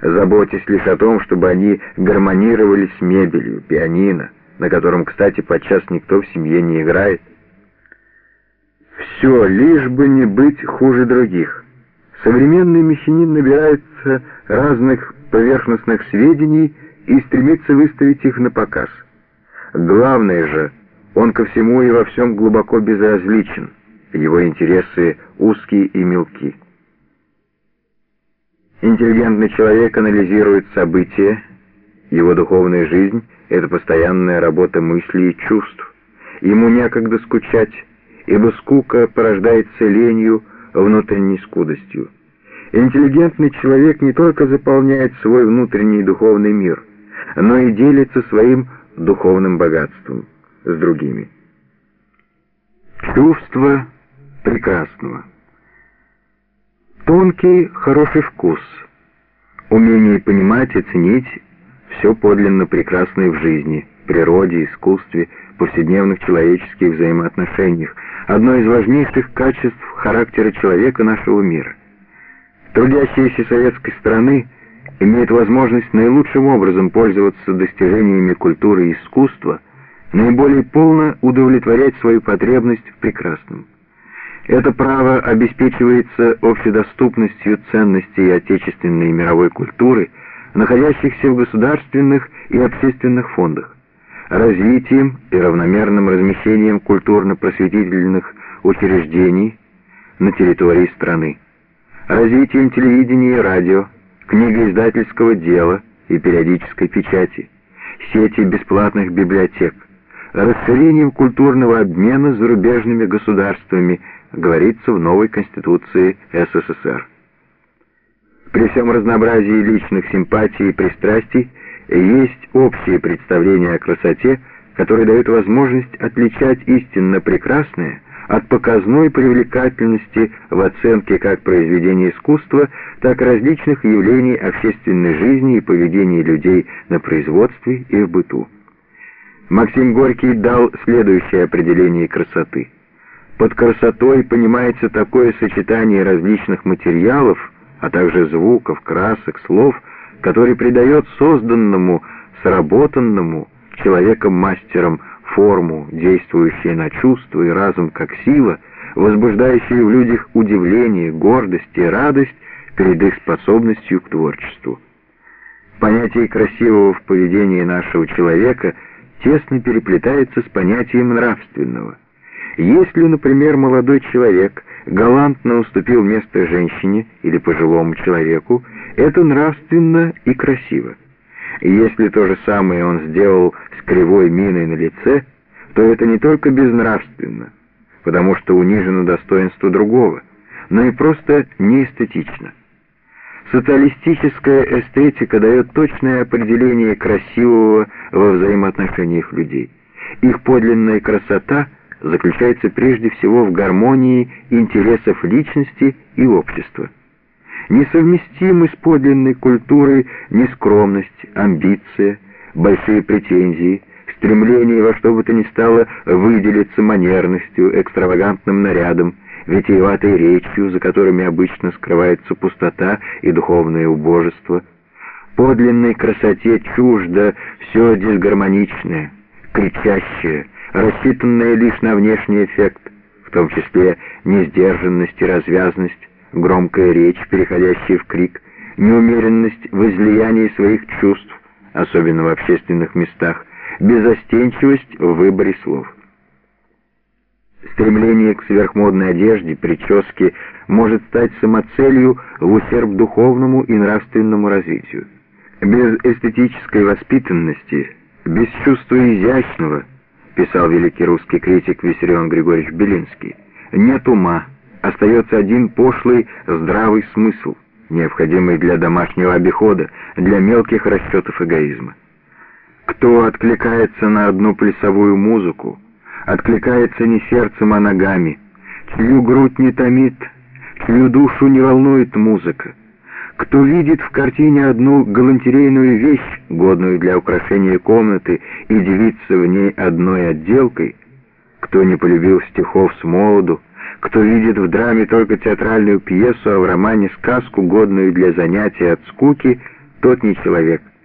заботясь лишь о том, чтобы они гармонировали с мебелью, пианино, на котором, кстати, подчас никто в семье не играет. Все, лишь бы не быть хуже других. Современный мещанин набирается разных поверхностных сведений и стремится выставить их на показ. Главное же, он ко всему и во всем глубоко безразличен, его интересы узкие и мелки. Интеллигентный человек анализирует события, его духовная жизнь — это постоянная работа мыслей и чувств. Ему некогда скучать, ибо скука порождается ленью, внутренней скудостью. Интеллигентный человек не только заполняет свой внутренний духовный мир, но и делится своим духовным богатством с другими. Чувство прекрасного. Тонкий, хороший вкус, умение понимать и ценить все подлинно прекрасное в жизни, природе, искусстве, повседневных человеческих взаимоотношениях, одно из важнейших качеств характера человека нашего мира. Трудящиеся советской страны имеют возможность наилучшим образом пользоваться достижениями культуры и искусства, наиболее полно удовлетворять свою потребность в прекрасном. Это право обеспечивается общедоступностью ценностей отечественной и мировой культуры, находящихся в государственных и общественных фондах развитием и равномерным размещением культурно-просветительных учреждений на территории страны, развитием телевидения и радио, книгоиздательского дела и периодической печати, сети бесплатных библиотек, расширением культурного обмена с зарубежными государствами, говорится в новой Конституции СССР. При всем разнообразии личных симпатий и пристрастий есть общее представление о красоте, которое дает возможность отличать истинно прекрасное от показной привлекательности в оценке как произведения искусства, так и различных явлений общественной жизни и поведения людей на производстве и в быту. Максим Горький дал следующее определение красоты. Под красотой понимается такое сочетание различных материалов, а также звуков, красок, слов – который придает созданному, сработанному человеком-мастером форму, действующую на чувство и разум как сила, возбуждающая в людях удивление, гордость и радость перед их способностью к творчеству. Понятие красивого в поведении нашего человека тесно переплетается с понятием нравственного. Если, например, молодой человек галантно уступил место женщине или пожилому человеку, это нравственно и красиво. Если то же самое он сделал с кривой миной на лице, то это не только безнравственно, потому что унижено достоинство другого, но и просто неэстетично. Социалистическая эстетика дает точное определение красивого во взаимоотношениях людей. Их подлинная красота заключается прежде всего в гармонии интересов личности и общества. Несовместимы с подлинной культурой нескромность, амбиция, большие претензии, стремление во что бы то ни стало выделиться манерностью, экстравагантным нарядом, витиеватой речью, за которыми обычно скрывается пустота и духовное убожество. Подлинной красоте чуждо все дисгармоничное, кричащее, рассчитанное лишь на внешний эффект, в том числе несдержанность и развязность, громкая речь, переходящая в крик, неумеренность в излиянии своих чувств, особенно в общественных местах, безостенчивость в выборе слов. Стремление к сверхмодной одежде, прическе может стать самоцелью в ущерб духовному и нравственному развитию. Без эстетической воспитанности, без чувства изящного, писал великий русский критик Виссарион Григорьевич Белинский, нет ума, остается один пошлый здравый смысл, необходимый для домашнего обихода, для мелких расчетов эгоизма. Кто откликается на одну плясовую музыку, откликается не сердцем, а ногами, чью грудь не томит, чью душу не волнует музыка, кто видит в картине одну галантерейную вещь, годную для украшения комнаты, и девится в ней одной отделкой, кто не полюбил стихов с молоду, кто видит в драме только театральную пьесу, а в романе сказку, годную для занятия от скуки, Тот не человек,